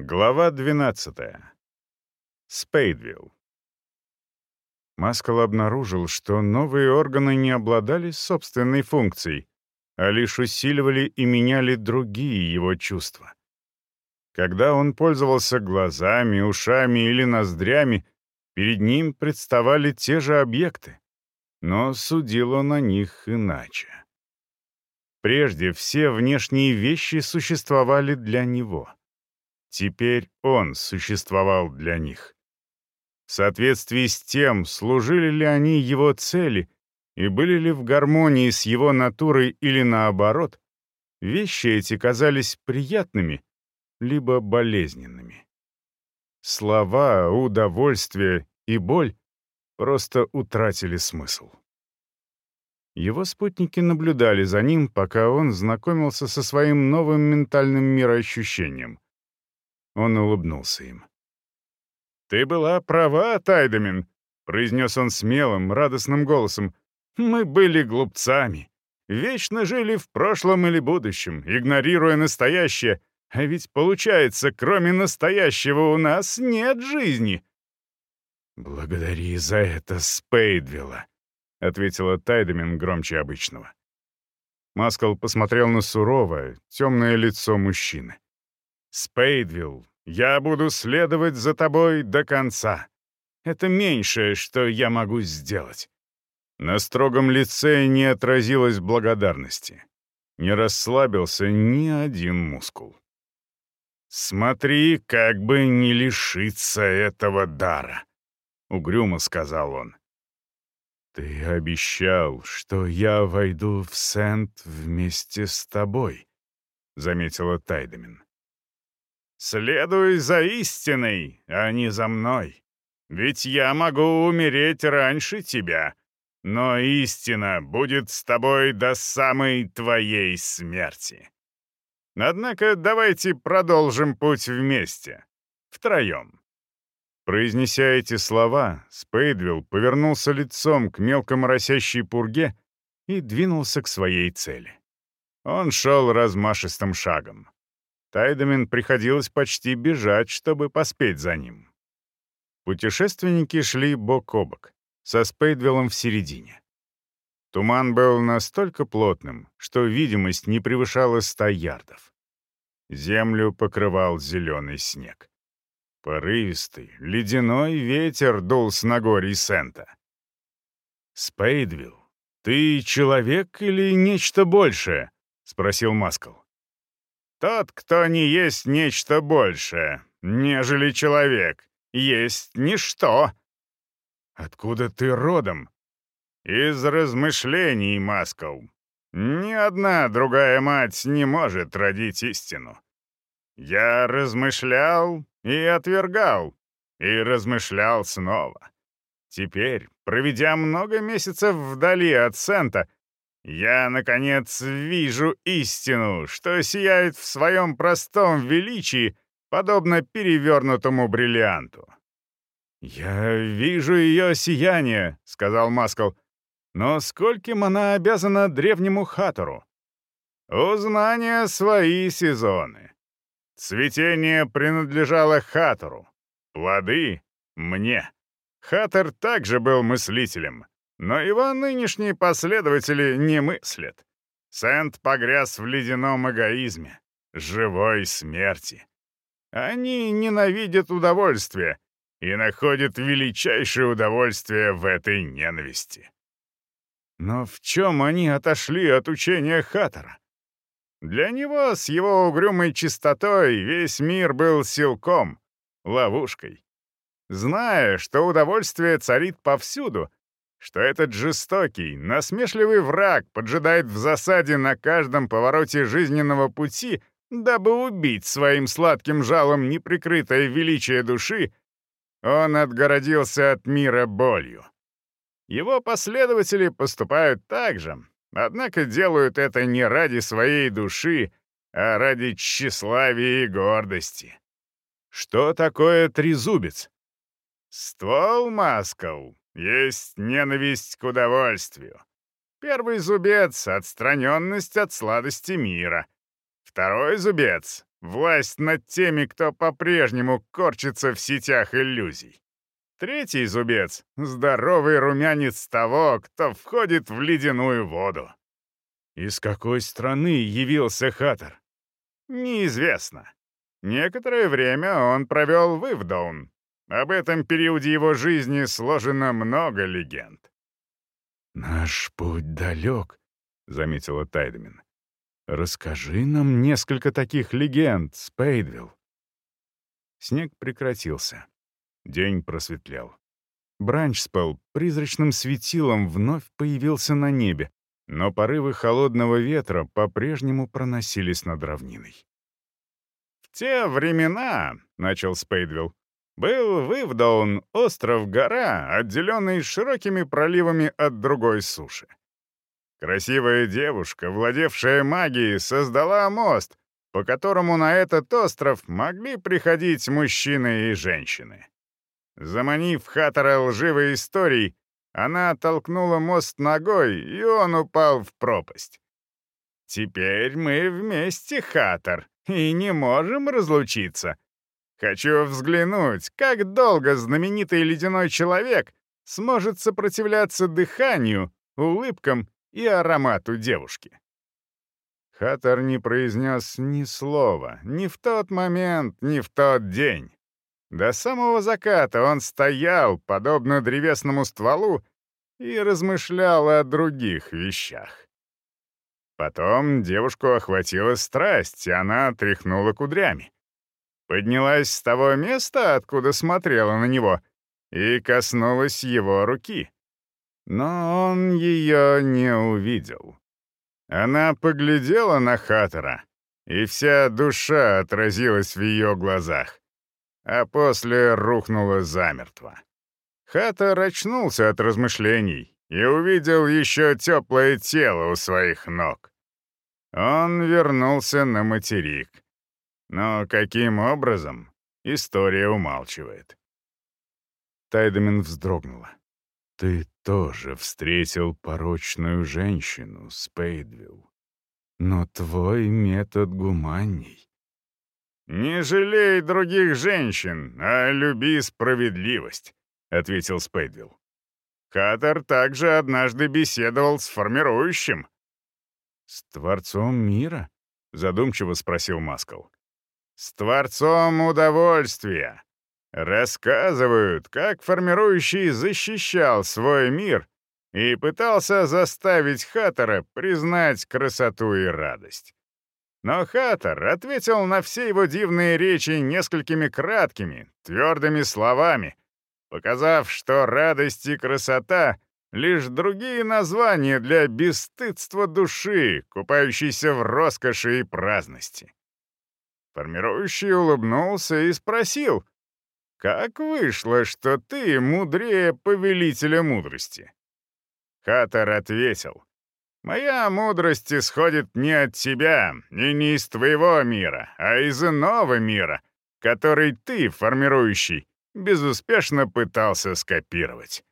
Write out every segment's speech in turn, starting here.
Глава 12. Спейдвилл. Маскал обнаружил, что новые органы не обладали собственной функцией, а лишь усиливали и меняли другие его чувства. Когда он пользовался глазами, ушами или ноздрями, перед ним представали те же объекты, но судил он о них иначе. Прежде все внешние вещи существовали для него — Теперь он существовал для них. В соответствии с тем, служили ли они его цели и были ли в гармонии с его натурой или наоборот, вещи эти казались приятными либо болезненными. Слова, удовольствие и боль просто утратили смысл. Его спутники наблюдали за ним, пока он знакомился со своим новым ментальным мироощущением — он улыбнулся им. «Ты была права, Тайдамин», — произнес он смелым, радостным голосом. «Мы были глупцами. Вечно жили в прошлом или будущем, игнорируя настоящее. А ведь, получается, кроме настоящего у нас нет жизни». «Благодари за это Спейдвилла», — ответила Тайдамин громче обычного. Маскал посмотрел на суровое, темное лицо мужчины. «Спейдвилл, я буду следовать за тобой до конца. Это меньшее, что я могу сделать». На строгом лице не отразилось благодарности. Не расслабился ни один мускул. «Смотри, как бы не лишиться этого дара», — угрюмо сказал он. «Ты обещал, что я войду в Сент вместе с тобой», — заметила Тайдамин. Следуй за истиной, а не за мной. Ведь я могу умереть раньше тебя, но истина будет с тобой до самой твоей смерти. Однако давайте продолжим путь вместе, втроем». Произнеся эти слова, Спейдвилл повернулся лицом к мелко моросящей пурге и двинулся к своей цели. Он шел размашистым шагом. Тайдамин приходилось почти бежать, чтобы поспеть за ним. Путешественники шли бок о бок, со Спейдвиллом в середине. Туман был настолько плотным, что видимость не превышала ста ярдов. Землю покрывал зеленый снег. Порывистый, ледяной ветер дул с Нагорий Сента. «Спейдвилл, ты человек или нечто большее?» — спросил Маскал. Тот, кто не есть нечто большее, нежели человек, есть ничто. Откуда ты родом? Из размышлений, Маскал. Ни одна другая мать не может родить истину. Я размышлял и отвергал, и размышлял снова. Теперь, проведя много месяцев вдали от Сента, я, наконец, вижу истину, что сияет в своем простом величии, подобно перевернутому бриллианту. «Я вижу ее сияние», — сказал Маскал. «Но скольким она обязана древнему хатору?» «У знания свои сезоны. Цветение принадлежало хатору, плоды — мне. Хатор также был мыслителем, но его нынешние последователи не мыслят. Сент погряз в ледяном эгоизме, живой смерти. Они ненавидят удовольствие и находят величайшее удовольствие в этой ненависти. Но в чем они отошли от учения Хаттера? Для него с его угрюмой чистотой весь мир был силком, ловушкой. Зная, что удовольствие царит повсюду, что этот жестокий, насмешливый враг поджидает в засаде на каждом повороте жизненного пути, дабы убить своим сладким жалом неприкрытое величие души, он отгородился от мира болью. Его последователи поступают так же, однако делают это не ради своей души, а ради тщеславия и гордости. Что такое трезубец? Ствол Маскал есть ненависть к удовольствию. Первый зубец — отстраненность от сладости мира. Второй зубец власть над теми, кто по-прежнему корчится в сетях иллюзий. Третий зубец — здоровый румянец того, кто входит в ледяную воду. Из какой страны явился Хаттер? Неизвестно. Некоторое время он провел в Ивдаун. Об этом периоде его жизни сложено много легенд. «Наш путь далек», — заметила Тайдемин. «Расскажи нам несколько таких легенд, Спейдвилл». Снег прекратился. День просветлел. Бранчспелл призрачным светилом вновь появился на небе, но порывы холодного ветра по-прежнему проносились над равниной. «В те времена», — начал Спейдвилл, — «был Вивдаун, остров-гора, отделенный широкими проливами от другой суши. Красивая девушка, владевшая магией, создала мост, по которому на этот остров могли приходить мужчины и женщины. Заманив Хаттера лживой историей, она толкнула мост ногой, и он упал в пропасть. «Теперь мы вместе, Хаттер, и не можем разлучиться. Хочу взглянуть, как долго знаменитый ледяной человек сможет сопротивляться дыханию, улыбкам и аромату девушки». Хаттер не произнес ни слова, ни в тот момент, ни в тот день. До самого заката он стоял, подобно древесному стволу, и размышлял о других вещах. Потом девушку охватила страсть, и она тряхнула кудрями. Поднялась с того места, откуда смотрела на него, и коснулась его руки. Но он ее не увидел. Она поглядела на Хаттера, и вся душа отразилась в ее глазах а после рухнула замертво. Хаттер очнулся от размышлений и увидел еще теплое тело у своих ног. Он вернулся на материк. Но каким образом, история умалчивает. Тайдамин вздрогнула. «Ты тоже встретил порочную женщину, Спейдвилл. Но твой метод гуманней. «Не жалей других женщин, а люби справедливость», — ответил Спейдвилл. Хаттер также однажды беседовал с формирующим. «С Творцом мира?» — задумчиво спросил Маскал. «С Творцом удовольствия. Рассказывают, как формирующий защищал свой мир и пытался заставить Хаттера признать красоту и радость. Но Хаттер ответил на все его дивные речи несколькими краткими, твердыми словами, показав, что радость и красота — лишь другие названия для бесстыдства души, купающейся в роскоши и праздности. Формирующий улыбнулся и спросил, «Как вышло, что ты мудрее повелителя мудрости?» Хаттер ответил, Моя мудрость исходит не от тебя и не из твоего мира, а из иного мира, который ты, формирующий, безуспешно пытался скопировать.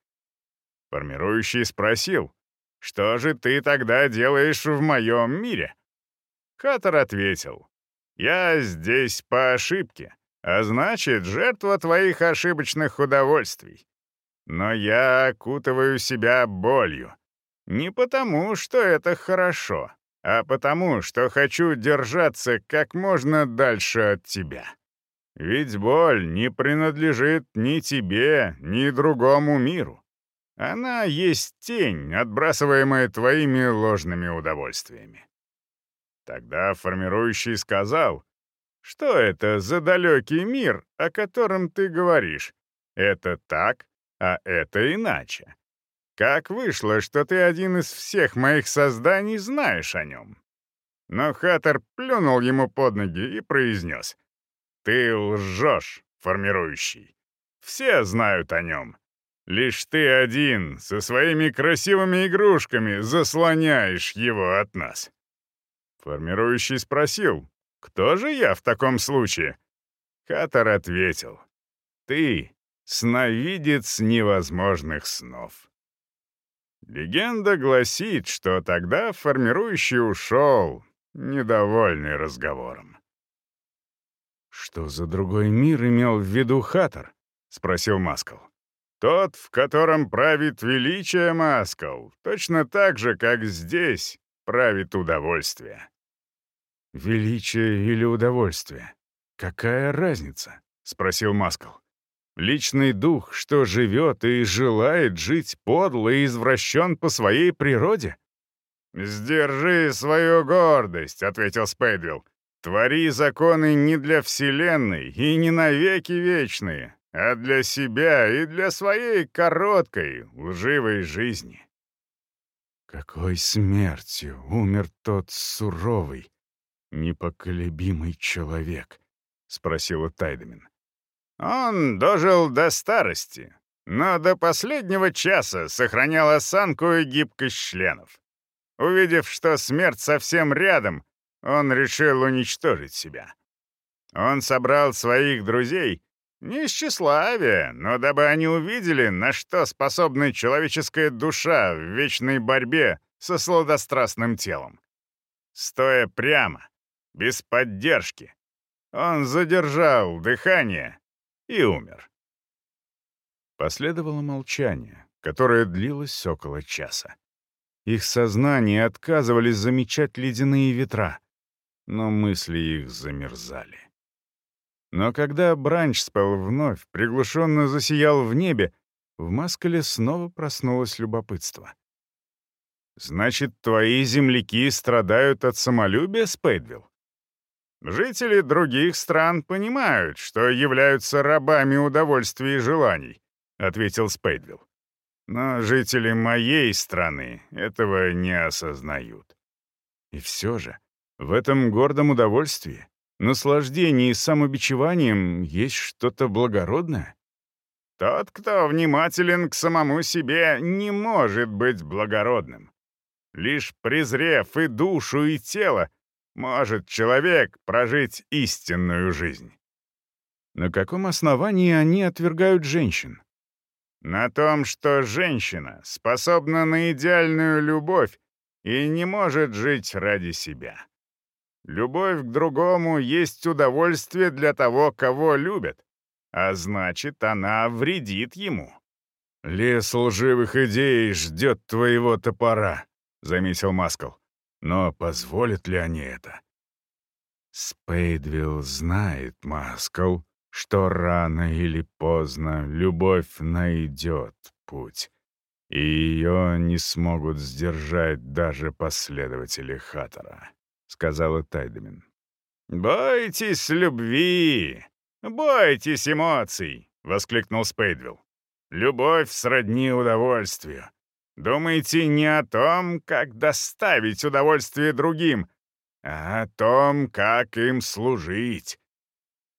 Формирующий спросил, «Что же ты тогда делаешь в моем мире?» Хаттер ответил, «Я здесь по ошибке, а значит, жертва твоих ошибочных удовольствий. Но я окутываю себя болью, не потому, что это хорошо, а потому, что хочу держаться как можно дальше от тебя. Ведь боль не принадлежит ни тебе, ни другому миру. Она есть тень, отбрасываемая твоими ложными удовольствиями. Тогда формирующий сказал, что это за далекий мир, о котором ты говоришь? Это так, а это иначе. Как вышло, что ты один из всех моих созданий знаешь о нем?» Но Хаттер плюнул ему под ноги и произнес. «Ты лжешь, формирующий. Все знают о нем. Лишь ты один, со своими красивыми игрушками, заслоняешь его от нас». Формирующий спросил, «Кто же я в таком случае?» Хаттер ответил, «Ты — сновидец невозможных снов». Легенда гласит, что тогда формирующий ушел, недовольный разговором. «Что за другой мир имел в виду Хаттер?» — спросил Маскал. «Тот, в котором правит величие Маскал, точно так же, как здесь правит удовольствие». «Величие или удовольствие? Какая разница?» — спросил Маскал. «Личный дух, что живет и желает жить подло и извращен по своей природе?» «Сдержи свою гордость», — ответил Спейдвилл. «Твори законы не для Вселенной и не навеки вечные, а для себя и для своей короткой, лживой жизни». Какой смертью умер тот суровый, непоколебимый человек? Спросила Тайдамин. Он дожил до старости, но до последнего часа сохранял осанку и гибкость членов. Увидев, что смерть совсем рядом, он решил уничтожить себя. Он собрал своих друзей не из тщеславия, но дабы они увидели, на что способна человеческая душа в вечной борьбе со сладострастным телом. Стоя прямо, без поддержки, он задержал дыхание и умер. Последовало молчание, которое длилось около часа. Их сознание отказывались замечать ледяные ветра, но мысли их замерзали. Но когда Бранчспелл вновь приглушенно засиял в небе, в Маскале снова проснулось любопытство. «Значит, твои земляки страдают от самолюбия, Спейдвилл?» «Жители других стран понимают, что являются рабами удовольствий и желаний», — ответил Спейдвилл. Но жители моей страны этого не осознают. И все же, в этом гордом удовольствии, наслаждении и самобичеванием есть что-то благородное? Тот, кто внимателен к самому себе, не может быть благородным. Лишь презрев и душу, и тело, может человек прожить истинную жизнь. На каком основании они отвергают женщин? На том, что женщина способна на идеальную любовь и не может жить ради себя. Любовь к другому есть удовольствие для того, кого любят, а значит, она вредит ему. «Лес лживых идей ждет твоего топора», — заметил Маскал. «Но позволят ли они это?» Спейдвилл знает, Маскал, что рано или поздно любовь найдет путь, и ее не смогут сдержать даже последователи Хаттера, — сказала Тайдемин. «Бойтесь любви! Бойтесь эмоций!» — воскликнул Спейдвилл. «Любовь сродни удовольствию. Думайте не о том, как доставить удовольствие другим, а о том, как им служить.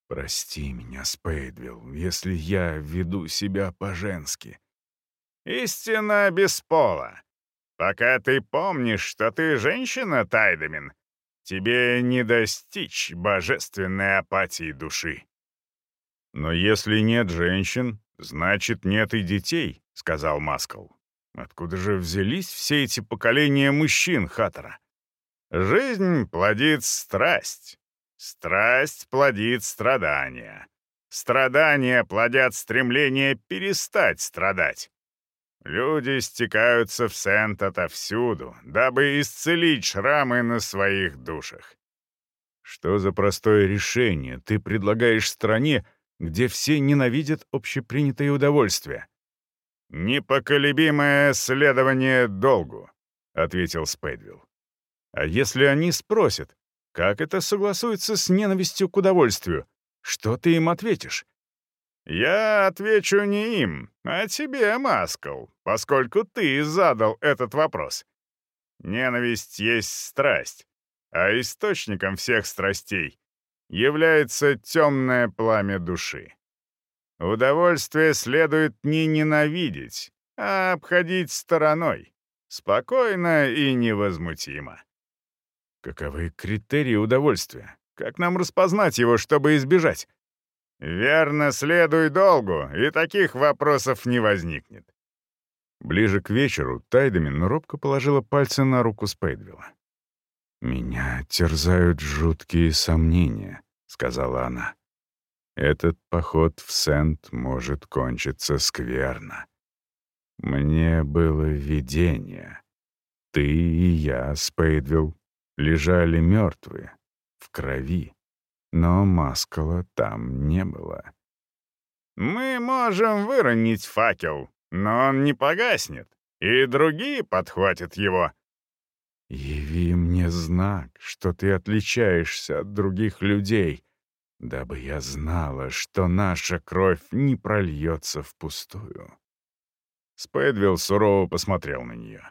«Прости меня, Спейдвилл, если я веду себя по-женски». «Истина без пола. Пока ты помнишь, что ты женщина, Тайдамин, тебе не достичь божественной апатии души». «Но если нет женщин, значит, нет и детей», — сказал Маскал. «Откуда же взялись все эти поколения мужчин Хаттера?» «Жизнь плодит страсть, Страсть плодит страдания. Страдания плодят стремление перестать страдать. Люди стекаются в Сент отовсюду, дабы исцелить шрамы на своих душах. Что за простое решение ты предлагаешь стране, где все ненавидят общепринятые удовольствия? «Непоколебимое следование долгу», — ответил Спейдвилл. «А если они спросят, как это согласуется с ненавистью к удовольствию? Что ты им ответишь? Я отвечу не им, а тебе, Маскал, поскольку ты задал этот вопрос. Ненависть есть страсть, а источником всех страстей является темное пламя души. Удовольствие следует не ненавидеть, а обходить стороной, спокойно и невозмутимо. Каковы критерии удовольствия? Как нам распознать его, чтобы избежать? Верно, следуй долгу, и таких вопросов не возникнет. Ближе к вечеру Тайдамин робко положила пальцы на руку Спейдвилла. «Меня терзают жуткие сомнения», — сказала она. Этот поход в Сент может кончиться скверно. Мне было видение. Ты и я, Спейдвилл, лежали мертвые, в крови, но Маскала там не было. «Мы можем выронить факел, но он не погаснет, и другие подхватят его». «Яви мне знак, что ты отличаешься от других людей», дабы я знала, что наша кровь не прольется впустую. Спэдвилл сурово посмотрел на нее.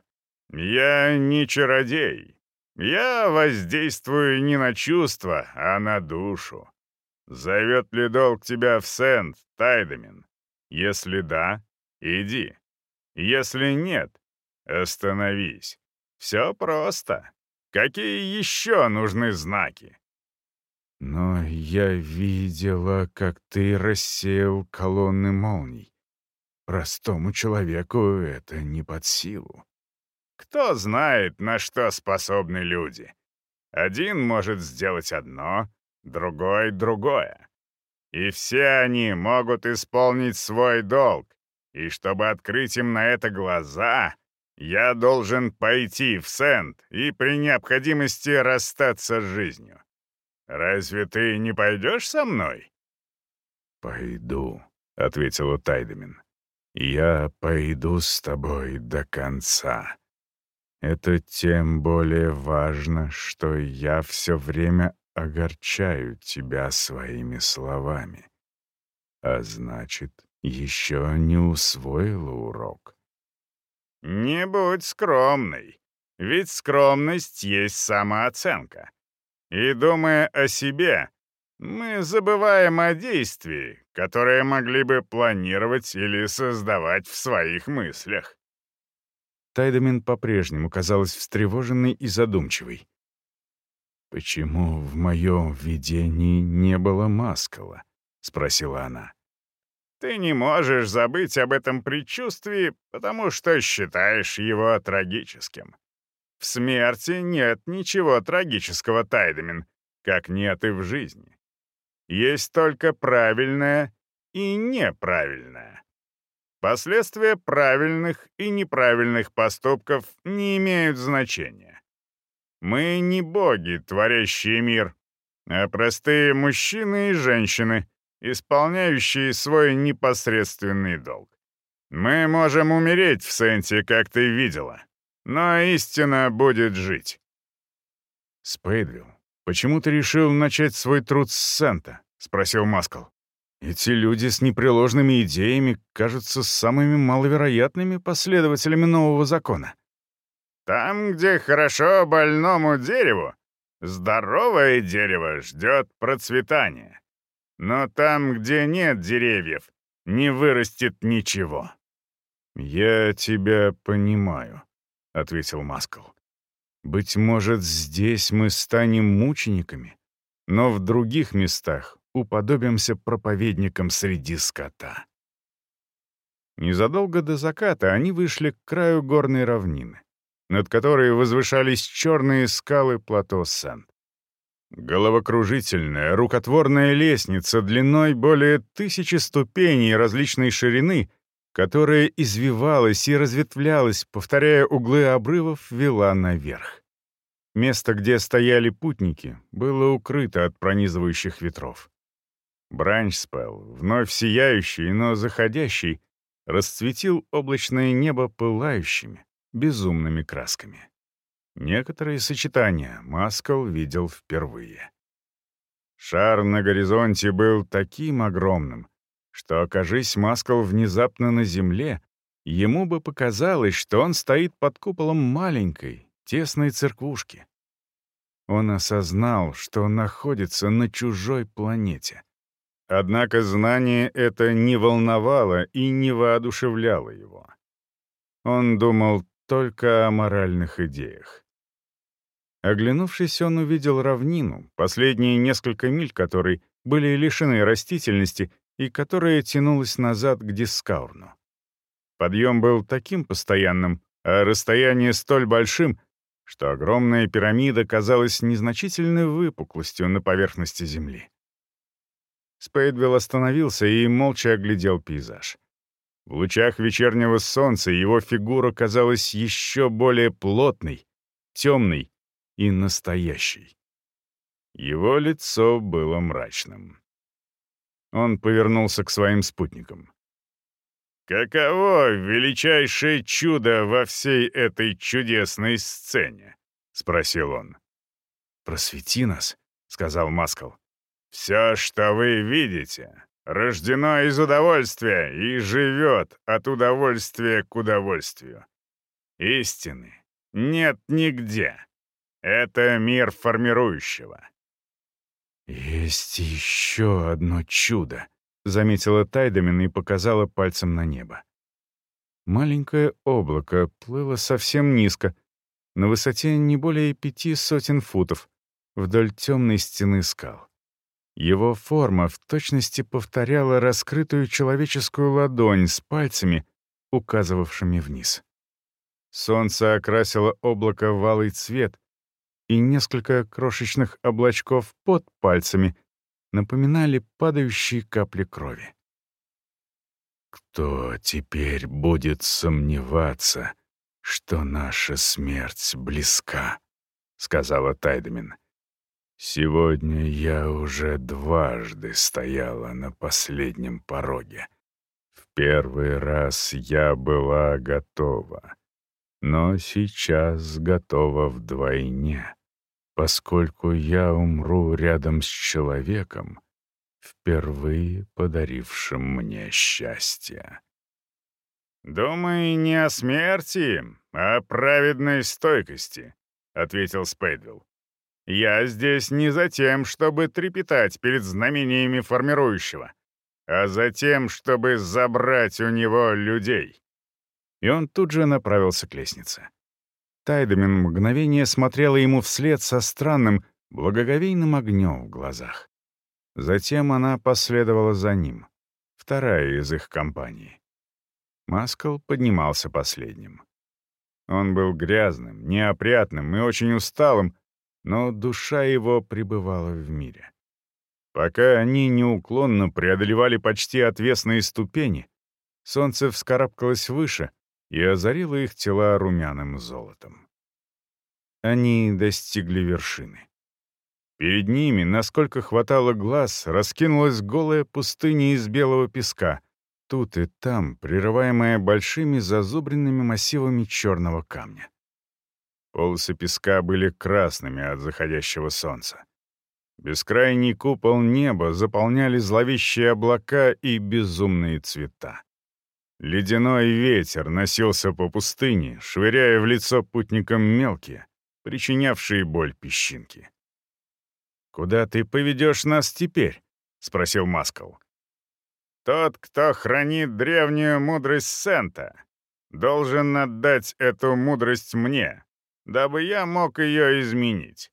«Я не чародей. Я воздействую не на чувства, а на душу. Зовет ли долг тебя в Сент, Тайдамин? Если да, иди. Если нет, остановись. Все просто. Какие еще нужны знаки? Но я видела, как ты рассеял колонны молний. Простому человеку это не под силу. Кто знает, на что способны люди. Один может сделать одно, другой — другое. И все они могут исполнить свой долг, и чтобы открыть им на это глаза, я должен пойти в Сент и при необходимости расстаться с жизнью. Разве ты не пойдешь со мной?» «Пойду», — ответила Тайдемин. «Я пойду с тобой до конца. Это тем более важно, что я все время огорчаю тебя своими словами. А значит, еще не усвоила урок. Не будь скромной, ведь скромность есть самооценка. И думая о себе, мы забываем о действии, которые могли бы планировать или создавать в своих мыслях. Тайдамин по-прежнему казалась встревоженной и задумчивой. «Почему в моем видении не было Маскала?» — спросила она. «Ты не можешь забыть об этом предчувствии, потому что считаешь его трагическим. В смерти нет ничего трагического, Тайдамин, как нет и в жизни. Есть только правильное и неправильное. Последствия правильных и неправильных поступков не имеют значения. Мы не боги, творящие мир, а простые мужчины и женщины, исполняющие свой непосредственный долг. Мы можем умереть в Сенте, как ты видела, но истина будет жить. Спейдвилл, почему ты решил начать свой труд с Сента? — спросил Маскал. Эти люди с непреложными идеями кажутся самыми маловероятными последователями нового закона. Там, где хорошо больному дереву, здоровое дерево ждет процветания. Но там, где нет деревьев, не вырастет ничего. «Я тебя понимаю», — ответил Маскал. «Быть может, здесь мы станем мучениками, но в других местах уподобимся проповедникам среди скота». Незадолго до заката они вышли к краю горной равнины над которой возвышались черные скалы плато Сент. Головокружительная, рукотворная лестница длиной более тысячи ступеней различной ширины, которая извивалась и разветвлялась, повторяя углы обрывов, вела наверх. Место, где стояли путники, было укрыто от пронизывающих ветров. Бранчспелл, вновь сияющий, но заходящий, расцветил облачное небо пылающими, безумными красками. Некоторые сочетания Маскал видел впервые. Шар на горизонте был таким огромным, что, окажись Маскал внезапно на земле, ему бы показалось, что он стоит под куполом маленькой, тесной церквушки. Он осознал, что находится на чужой планете. Однако знание это не волновало и не воодушевляло его. Он думал только о моральных идеях. Оглянувшись, он увидел равнину, последние несколько миль которой были лишены растительности и которая тянулась назад к Дискаурну. Подъем был таким постоянным, а расстояние столь большим, что огромная пирамида казалась незначительной выпуклостью на поверхности Земли. Спейдвилл остановился и молча оглядел пейзаж. В лучах вечернего солнца его фигура казалась еще более плотной, темной и настоящей. Его лицо было мрачным. Он повернулся к своим спутникам. «Каково величайшее чудо во всей этой чудесной сцене?» — спросил он. «Просвети нас», — сказал Маскал. «Все, что вы видите, рождено из удовольствия и живет от удовольствия к удовольствию. Истины нет нигде. Это мир формирующего». «Есть еще одно чудо», — заметила Тайдамин и показала пальцем на небо. Маленькое облако плыло совсем низко, на высоте не более пяти сотен футов, вдоль темной стены скал. Его форма в точности повторяла раскрытую человеческую ладонь с пальцами, указывавшими вниз. Солнце окрасило облако в алый цвет, и несколько крошечных облачков под пальцами напоминали падающие капли крови. «Кто теперь будет сомневаться, что наша смерть близка?» — сказала Тайдамин. Сегодня я уже дважды стояла на последнем пороге. В первый раз я была готова, но сейчас готова вдвойне, поскольку я умру рядом с человеком, впервые подарившим мне счастье. «Думай не о смерти, а о праведной стойкости», — ответил Спейдвилл. Я здесь не за тем, чтобы трепетать перед знамениями формирующего, а за тем, чтобы забрать у него людей». И он тут же направился к лестнице. Тайдамин мгновение смотрела ему вслед со странным, благоговейным огнем в глазах. Затем она последовала за ним, вторая из их компании. Маскал поднимался последним. Он был грязным, неопрятным и очень усталым, но душа его пребывала в мире. Пока они неуклонно преодолевали почти отвесные ступени, солнце вскарабкалось выше и озарило их тела румяным золотом. Они достигли вершины. Перед ними, насколько хватало глаз, раскинулась голая пустыня из белого песка, тут и там, прерываемая большими зазубренными массивами черного камня. Полосы песка были красными от заходящего солнца. Бескрайний купол неба заполняли зловещие облака и безумные цвета. Ледяной ветер носился по пустыне, швыряя в лицо путникам мелкие, причинявшие боль песчинки. «Куда ты поведешь нас теперь?» — спросил Маскал. «Тот, кто хранит древнюю мудрость Сента, должен отдать эту мудрость мне, дабы я мог ее изменить.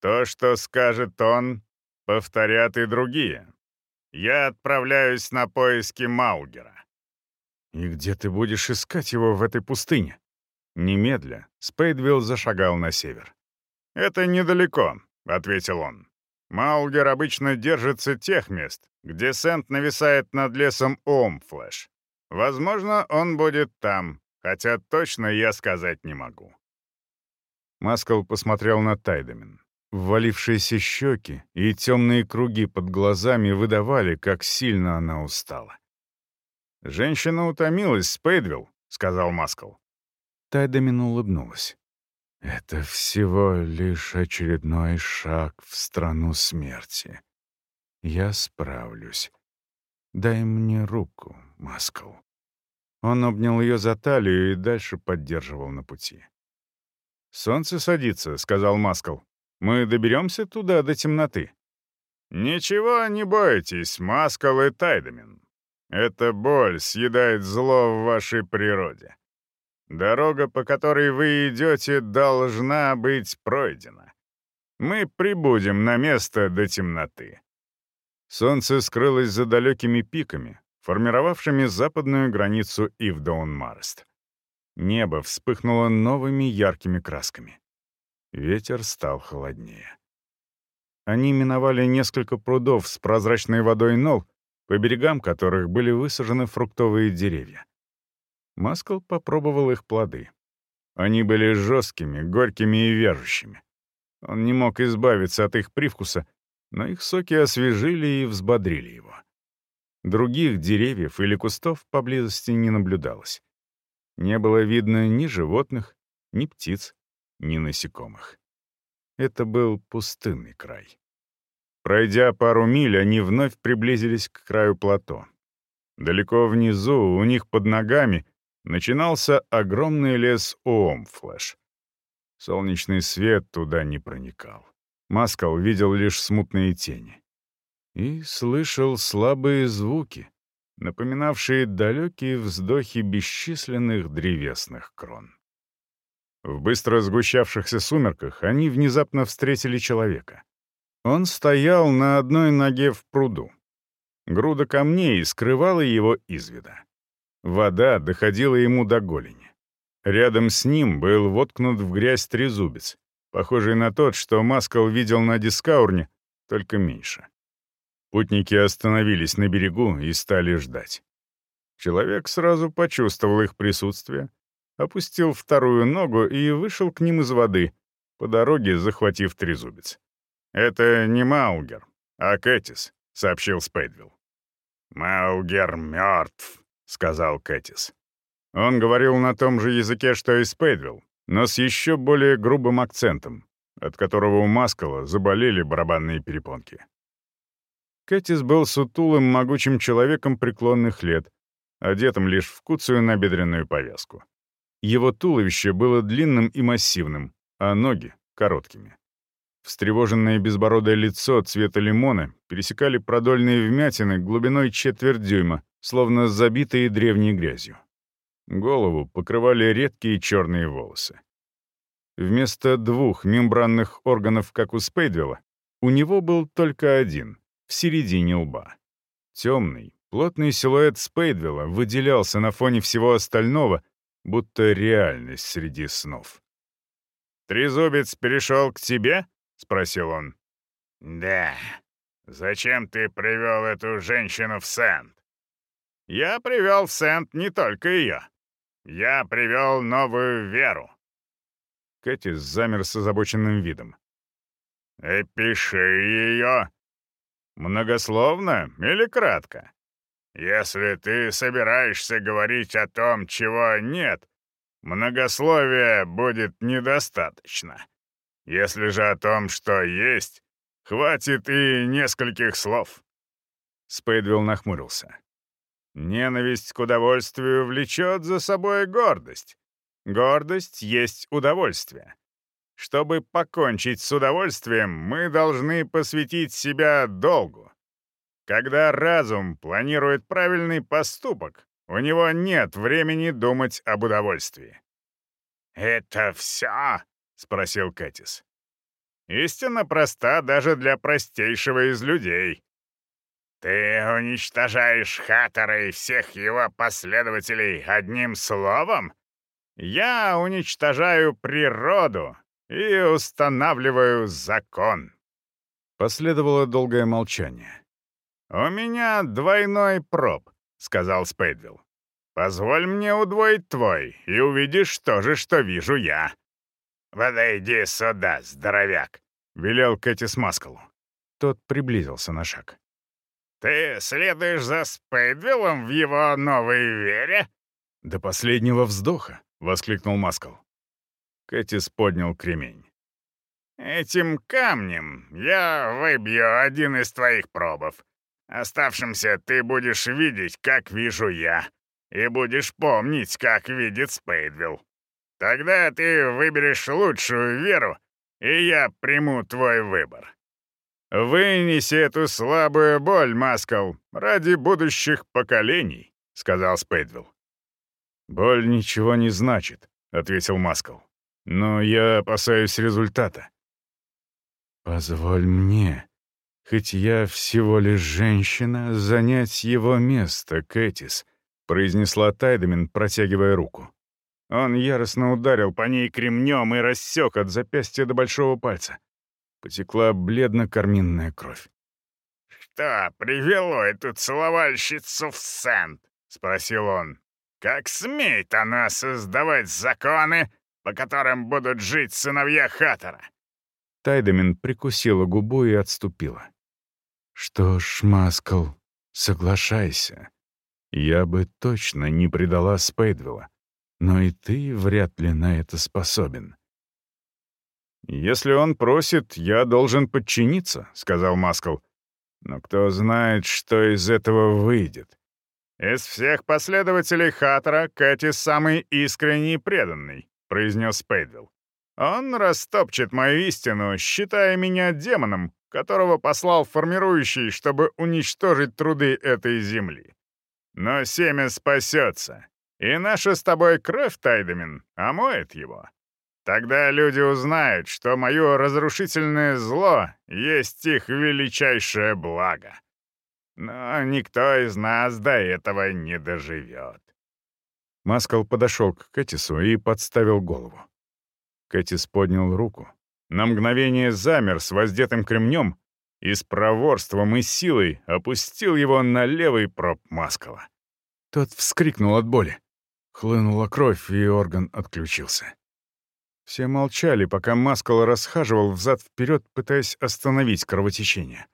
То, что скажет он, повторят и другие. Я отправляюсь на поиски Маугера. И где ты будешь искать его в этой пустыне? Немедля Спейдвилл зашагал на север. «Это недалеко», — ответил он. «Маугер обычно держится тех мест, где Сант нависает над лесом Омфлэш. Возможно, он будет там, хотя точно я сказать не могу». Маскал посмотрел на Тайдамин. Ввалившиеся щеки и темные круги под глазами выдавали, как сильно она устала. «Женщина утомилась, Спейдвилл», — сказал Маскал. Тайдамин улыбнулась. «Это всего лишь очередной шаг в страну смерти. Я справлюсь. Дай мне руку, Маскал». Он обнял ее за талию и дальше поддерживал на пути. «Солнце садится», — сказал Маскал. «Мы доберемся туда до темноты». «Ничего не бойтесь, Маскал и Тайдамин. Эта боль съедает зло в вашей природе. Дорога, по которой вы идете, должна быть пройдена. Мы прибудем на место до темноты». Солнце скрылось за далекими пиками, формировавшими западную границу Ивдаун-Марест. Небо вспыхнуло новыми яркими красками. Ветер стал холоднее. они миновали несколько прудов с прозрачной водой нол, по берегам которых были высажены фруктовые деревья. Маскл попробовал их плоды. Они были жесткими, горькими и вяжущими. Он не мог избавиться от их привкуса, но их соки освежили и взбодрили его. Других деревьев или кустов поблизости не наблюдалось. Не было видно ни животных, ни птиц, ни насекомых. Это был пустынный край. Пройдя пару миль, они вновь приблизились к краю плато. Далеко внизу, у них под ногами, начинался огромный лес Оомфлэш. Солнечный свет туда не проникал. Маскал видел лишь смутные тени. И слышал слабые звуки, напоминавшие далекие вздохи бесчисленных древесных крон. В быстро сгущавшихся сумерках они внезапно встретили человека. Он стоял на одной ноге в пруду. Груда камней скрывала его из вида. Вода доходила ему до голени. Рядом с ним был воткнут в грязь трезубец, похожий на тот, что Маскал видел на Дискаурне, только меньше. Путники остановились на берегу и стали ждать. Человек сразу почувствовал их присутствие, опустил вторую ногу и вышел к ним из воды, по дороге захватив трезубец. «Это не Маугер, а Кэтис», — сообщил Спейдвилл. «Маугер мертв», — сказал Кэтис. Он говорил на том же языке, что и Спейдвилл, но с еще более грубым акцентом, от которого у Маскала заболели барабанные перепонки. Кэтис был сутулым, могучим человеком преклонных лет, одетым лишь в куцую набедренную повязку. Его туловище было длинным и массивным, а ноги — короткими. Встревоженное безбородое лицо цвета лимона пересекали продольные вмятины глубиной четверть дюйма, словно забитые древней грязью. Голову покрывали редкие черные волосы. Вместо двух мембранных органов, как у Спейдвилла, у него был только один, в середине лба. Темный, плотный силуэт Спейдвилла выделялся на фоне всего остального, будто реальность среди снов. «Трезубец перешел к тебе?» — спросил он. «Да. Зачем ты привел эту женщину в Сент?» «Я привел в Сент не только ее. Я привел новую веру». Кэти замер с озабоченным видом. «Опиши ее. Многословно или кратко? Если ты собираешься говорить о том, чего нет, многословия будет недостаточно. Если же о том, что есть, хватит и нескольких слов». Спейдвилл нахмурился. Ненависть к удовольствию влечет за собой гордость. Гордость есть удовольствие. Чтобы покончить с удовольствием, мы должны посвятить себя долгу. Когда разум планирует правильный поступок, у него нет времени думать об удовольствии. «Это все?» — спросил Кэтис. «Истина проста даже для простейшего из людей. «Ты уничтожаешь Хаттера и всех его последователей одним словом?» «Я уничтожаю природу и устанавливаю закон». Последовало долгое молчание. «У меня двойной проб», — сказал Спейдвилл. «Позволь мне удвоить твой, и увидишь то же, что вижу я». «Подойди сюда, здоровяк», — велел Кэтис Маскалу. Тот приблизился на шаг. «Ты следуешь за Спейдвиллом в его новой вере?» «До последнего вздоха», — воскликнул Маскал. Кэтис поднял кремень. «Этим камнем я выбью один из твоих пробов. Оставшимся ты будешь видеть, как вижу я, и будешь помнить, как видит Спейдвилл. Тогда ты выберешь лучшую веру, и я приму твой выбор. «Вынеси эту слабую боль, Маскал, ради будущих поколений», — сказал Спейдвилл. «Боль ничего не значит», — ответил Маскал. «Но я опасаюсь результата». «Позволь мне, хоть я всего лишь женщина, занять его место, Кэтис», — произнесла Тайдамин, протягивая руку. Он яростно ударил по ней кремнем и рассек от запястья до большого пальца. Потекла бледно-карминная кровь. «Что привело эту целовальщицу в Сент?» — спросил он. «Как смеет она создавать законы, по которым будут жить сыновья Хаттера?» Тайдамин прикусила губу и отступила. «Что ж, Маскал, соглашайся. Я бы точно не предала Спейдвилла, но и ты вряд ли на это способен». «Если он просит, я должен подчиниться», — сказал Маскал. «Но кто знает, что из этого выйдет. Из всех последователей Хаттера Кэти самый искренний и преданный», — произнес Спейдвилл. «Он растопчет мою истину, считая меня демоном, которого послал формирующий, чтобы уничтожить труды этой земли. Но семя спасется, и наша с тобой кровь, Тайдамин, омоет его. Тогда люди узнают, что мое разрушительное зло есть их величайшее благо. Но никто из нас до этого не доживет. Маскал подошел к Кэтису и подставил голову. Кэтис поднял руку, на мгновение замер с воздетым кремнем и с проворством и силой опустил его на левый проб Маскала. Тот вскрикнул от боли. Хлынула кровь, и орган отключился. Все молчали, пока Маскал расхаживал взад-вперед, пытаясь остановить кровотечение.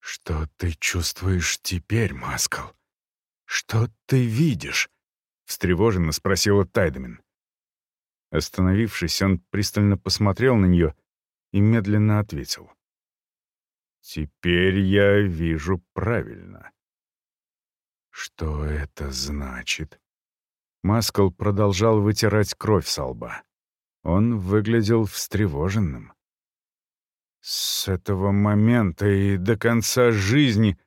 «Что ты чувствуешь теперь, Маскал? Что ты видишь?» — встревоженно спросила Тайдамин. Остановившись, он пристально посмотрел на нее и медленно ответил. «Теперь я вижу правильно». «Что это значит?» Маскал продолжал вытирать кровь со лба. Он выглядел встревоженным. «С этого момента и до конца жизни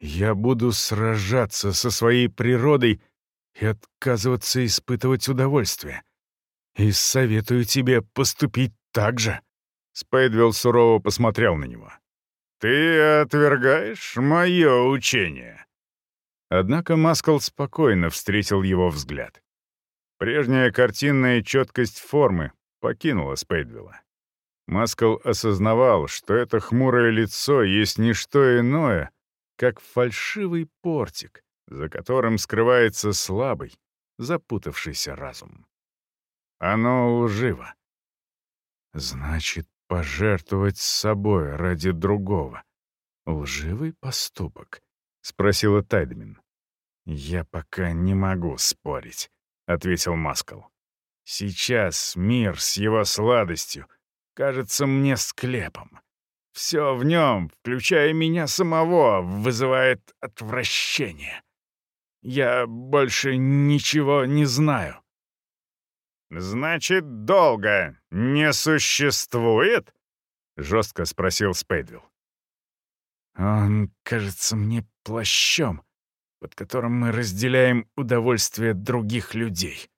я буду сражаться со своей природой и отказываться испытывать удовольствие. И советую тебе поступить так же». Спейдвилл сурово посмотрел на него. «Ты отвергаешь мое учение?» Однако Маскал спокойно встретил его взгляд. Прежняя картинная четкость формы покинула Спейдвилла. Маскал осознавал, что это хмурое лицо есть не что иное, как фальшивый портик, за которым скрывается слабый, запутавшийся разум. Оно лживо. Значит, пожертвовать собой ради другого. Лживый поступок? Спросила Тайдмин. Я пока не могу спорить, ответил Маскал. Сейчас мир с его сладостью кажется мне склепом. Все в нем, включая меня самого, вызывает отвращение. Я больше ничего не знаю. «Значит, долго не существует?» — жестко спросил Спейдвилл. «Он кажется мне плащом, под которым мы разделяем удовольствие других людей».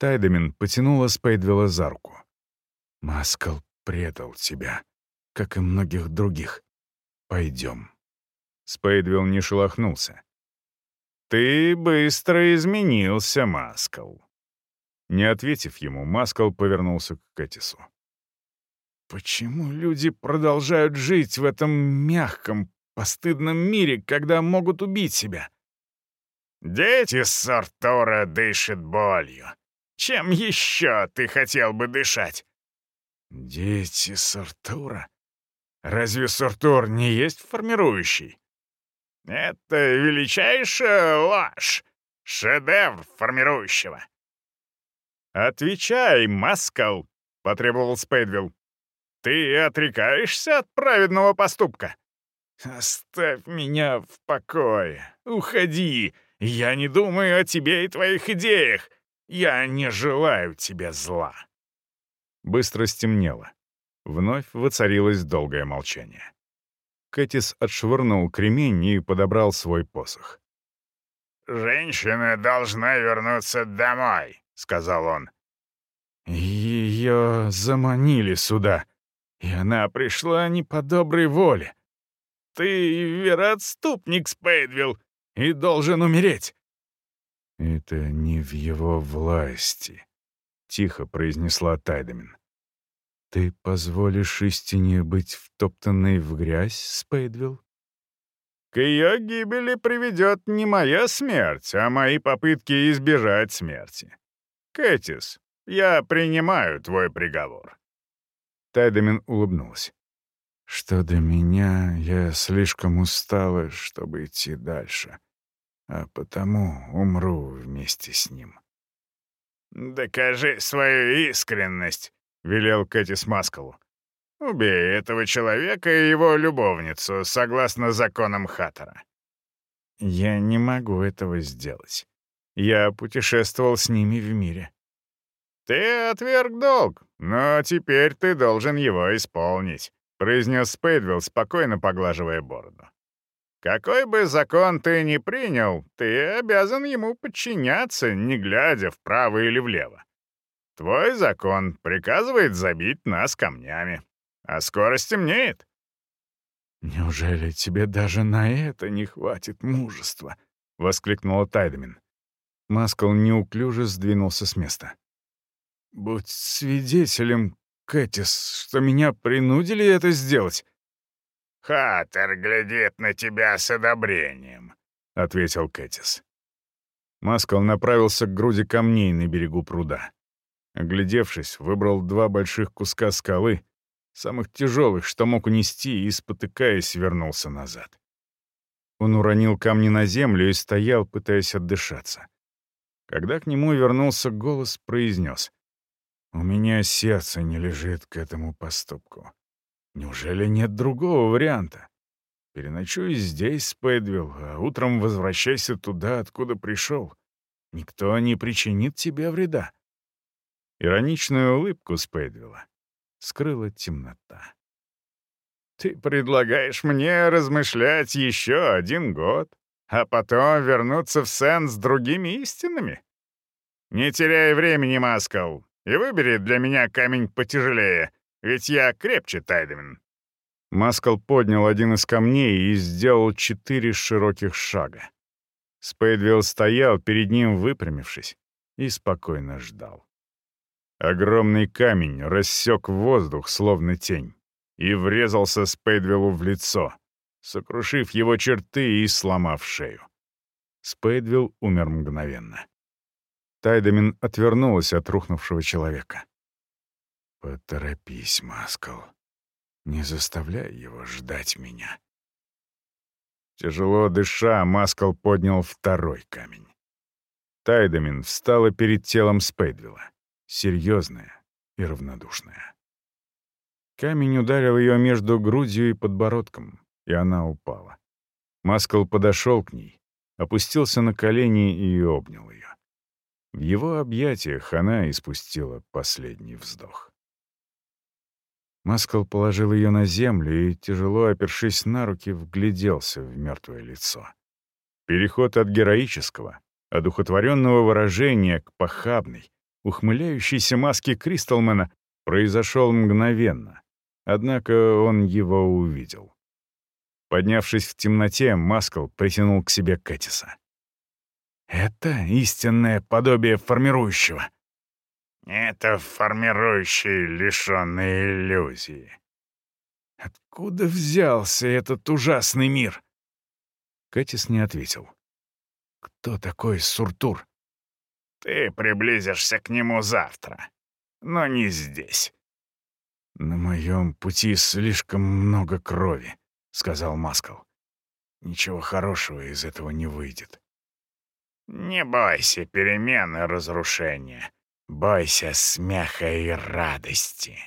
Тайдамин потянула Спейдвилла за руку. «Маскал предал тебя, как и многих других. Пойдем». Спейдвилл не шелохнулся. «Ты быстро изменился, Маскал», не ответив ему, Маскал повернулся к Кэтису. «Почему люди продолжают жить в этом мягком, постыдном мире, когда могут убить себя?» «Дети Сартора дышат болью. Чем еще ты хотел бы дышать?» «Дети Сартура? Разве Сартур не есть формирующий?» «Это величайшая ложь, шедевр формирующего. «Отвечай, Маскал!» — потребовал Спейдвилл. «Ты отрекаешься от праведного поступка?» «Оставь меня в покое. Уходи. Я не думаю о тебе и твоих идеях. Я не желаю тебе зла». Быстро стемнело. Вновь воцарилось долгое молчание. Кэтис отшвырнул кремень и подобрал свой посох. «Женщина должна вернуться домой», — сказал он. «Ее заманили сюда, и она пришла не по доброй воле. Ты вероотступник, Спейдвилл, и должен умереть». «Это не в его власти», — тихо произнесла Тайдамин. «Ты позволишь истине быть втоптанной в грязь, Спейдвилл?» «К ее гибели приведет не моя смерть, а мои попытки избежать смерти. Кэтис, я принимаю твой приговор». Тайдамин улыбнулась. «Что до меня, я слишком устала, чтобы идти дальше, а потому умру вместе с ним». «Докажи свою искренность», — велел Кэтис Маскалу. «Убей этого человека и его любовницу, согласно законам Хаттера». «Я не могу этого сделать. Я путешествовал с ними в мире». «Ты отверг долг, но теперь ты должен его исполнить», — произнес Спейдвилл, спокойно поглаживая бороду. Какой бы закон ты ни принял, ты обязан ему подчиняться, не глядя вправо или влево. Твой закон приказывает забить нас камнями, а скоро стемнеет. «Неужели тебе даже на это не хватит мужества?» — воскликнула Тайдамин. Маскал неуклюже сдвинулся с места. «Будь свидетелем, Кэтис, что меня принудили это сделать. «Хаттер глядит на тебя с одобрением», — ответил Кэтис. Маскал направился к груди камней на берегу пруда. Оглядевшись, выбрал два больших куска скалы, самых тяжелых, что мог унести, и, спотыкаясь, вернулся назад. Он уронил камни на землю и стоял, пытаясь отдышаться. Когда к нему вернулся голос, произнес. «У меня сердце не лежит к этому поступку. Неужели нет другого варианта? Переночуй здесь, Спэдвилл, а утром возвращайся туда, откуда пришел. Никто не причинит тебе вреда. Ироничную улыбку Спэдвилла скрыла темнота. «Ты предлагаешь мне размышлять еще один год, а потом вернуться в Сен с другими истинами? Не теряй времени, Маскал, и выбери для меня камень потяжелее, ведь я крепче Тайдемин». Маскал поднял один из камней и сделал четыре широких шага. Спейдвилл стоял перед ним, выпрямившись, и спокойно ждал. Огромный камень рассек воздух, словно тень, и врезался Спейдвиллу в лицо, сокрушив его черты и сломав шею. Спейдвилл умер мгновенно. Тайдамин отвернулась от рухнувшего человека. «Поторопись, Маскал. Не заставляй его ждать меня». Тяжело дыша, Маскал поднял второй камень. Тайдамин встала перед телом Спейдвилла, серьезная и равнодушная. Камень ударил ее между грудью и подбородком, и она упала. Маскал подошел к ней, опустился на колени и обнял ее. В его объятиях она испустила последний вздох. Маскал положил ее на землю и, тяжело опершись на руки, вгляделся в мертвое лицо. Переход от героического, одухотворенного выражения к похабной, ухмыляющейся маске Кристалмена произошел мгновенно, однако он его увидел. Поднявшись в темноте, Маскал притянул к себе Кэтиса. «Это истинное подобие формирующего», это формирующий, лишенный иллюзии. Откуда взялся этот ужасный мир? Катис не ответил. Кто такой Суртур? Ты приблизишься к нему завтра, но не здесь. На моем пути слишком много крови, сказал Маскал. Ничего хорошего из этого не выйдет. Не бойся перемен и разрушения. Бойся смеха и радости.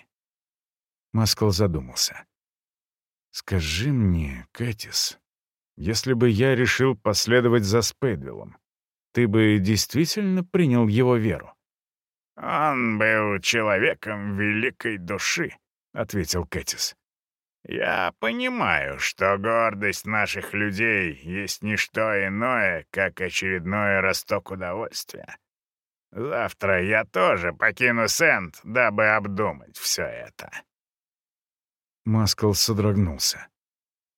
Маскал задумался. «Скажи мне, Кэтис, если бы я решил последовать за Спэдвиллом, ты бы действительно принял его веру?» «Он был человеком великой души», — ответил Кэтис. «Я понимаю, что гордость наших людей есть не что иное, как очередной росток удовольствия. Завтра я тоже покину Сент, дабы обдумать все это». Маскал содрогнулся.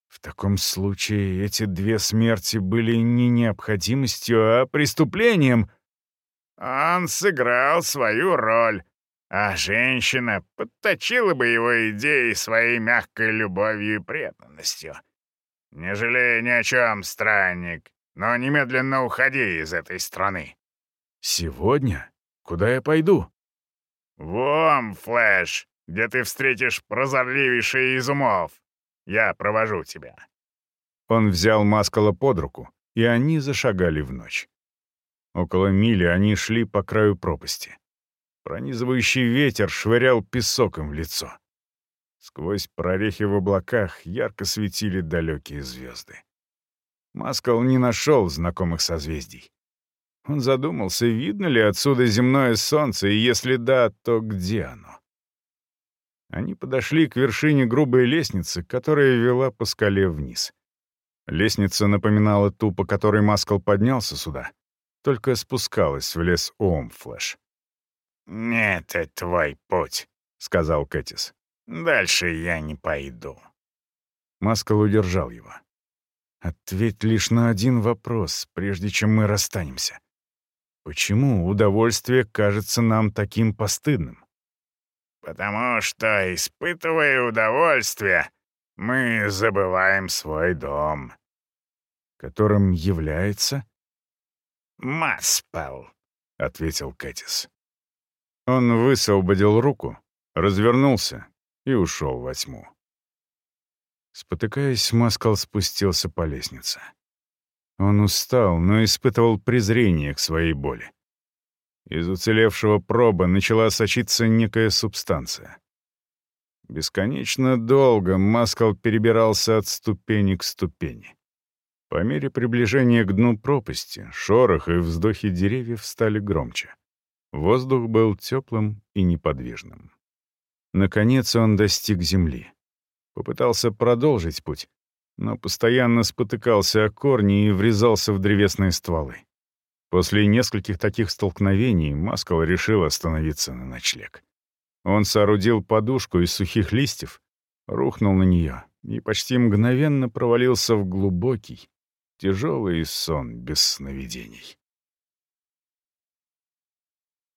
В таком случае эти две смерти были не необходимостью, а преступлением. Он сыграл свою роль, а женщина подточила бы его идеи своей мягкой любовью и преданностью. Не жалея ни о чем, странник, но немедленно уходи из этой страны. Сегодня? Куда я пойду? Вон, Флэш, где ты встретишь прозорливейший из умов. Я провожу тебя. Он взял Маскала под руку, и они зашагали в ночь. Около мили они шли по краю пропасти. Пронизывающий ветер швырял песок им в лицо. Сквозь прорехи в облаках ярко светили далекие звезды. Маскал не нашел знакомых созвездий. Он задумался, видно ли отсюда земное солнце, и если да, то где оно? Они подошли к вершине грубой лестницы, которая вела по скале вниз. Лестница напоминала ту, по которой Маскал поднялся сюда, только спускалась в лес Омфлэш. «Не это твой путь», — сказал Кэтис. «Дальше я не пойду». Маскал удержал его. «Ответь лишь на один вопрос, прежде чем мы расстанемся. Почему удовольствие кажется нам таким постыдным?» «Потому что, испытывая удовольствие, мы забываем свой дом». «Которым является?» «Маспел», — ответил Кэтис. Он высвободил руку, развернулся и ушел во тьму. Спотыкаясь, Маскал спустился по лестнице. Он устал, но испытывал презрение к своей боли. Из уцелевшего проба начала сочиться некая субстанция. Бесконечно долго Маскал перебирался от ступени к ступени. По мере приближения к дну пропасти шорох и вздохи деревьев стали громче. Воздух был теплым и неподвижным. Наконец он достиг земли. Попытался продолжить путь, но постоянно спотыкался о корни и врезался в древесные стволы. После нескольких таких столкновений Маскал решил остановиться на ночлег. Он соорудил подушку из сухих листьев, рухнул на нее и почти мгновенно провалился в глубокий, тяжелый сон без сновидений.